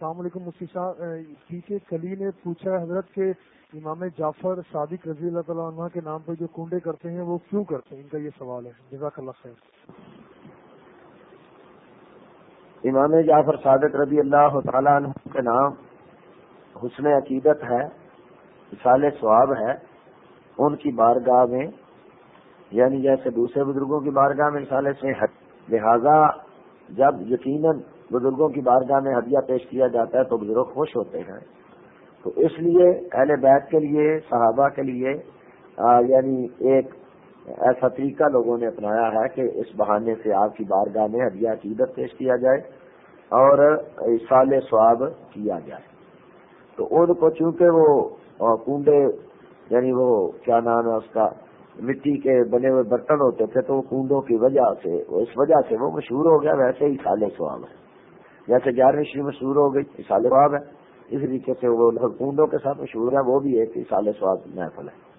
السلام علیکم، مفتی صاحب. پی جی کے کلی نے پوچھا ہے حضرت کہ امام جعفر صادق رضی اللہ تعالیٰ عنہ کے نام پہ جو کنڈے کرتے ہیں، وہ کیوں کرتے ہیں؟ ان کا یہ سوال ہے. جزاک اللہ خیر. امام جعفر صادق رضی اللہ تعالیٰ عنہ کے نام حسن عقیدت ہے مثال ثواب ہے. ان کی بارگاہ میں یعنی جیسے دوسرے بزرگوں کی بارگاہ میں مثال سے لہذا جب یقیناً بزرگوں کی بارگاہ میں ہدیہ پیش کیا جاتا ہے تو بزرگ خوش ہوتے ہیں۔ تو اس لیے اہل بیت کے لیے، صحابہ کے لیے یعنی ایک ایسا طریقہ لوگوں نے اپنایا ہے کہ اس بہانے سے آپ کی بارگاہ میں ہدیہ عقیدت پیش کیا جائے اور سال سواب کیا جائے۔ تو ان کو چونکہ وہ کنڈے یعنی وہ کیا نام ہے، اس کا مٹی کے بنے ہوئے برتن ہوتے تھے تو وہ کنڈوں کی وجہ سے اس وجہ سے وہ مشہور ہو گیا، ویسے ہی سال سواب ہے۔ جیسے گیارہویں شری مشہور ہو گئی سال ثواب ہے۔ اس طریقے سے وہ کنڈوں کے ساتھ مشہور ہے وہ بھی ایک سال ثواب محفل ہے۔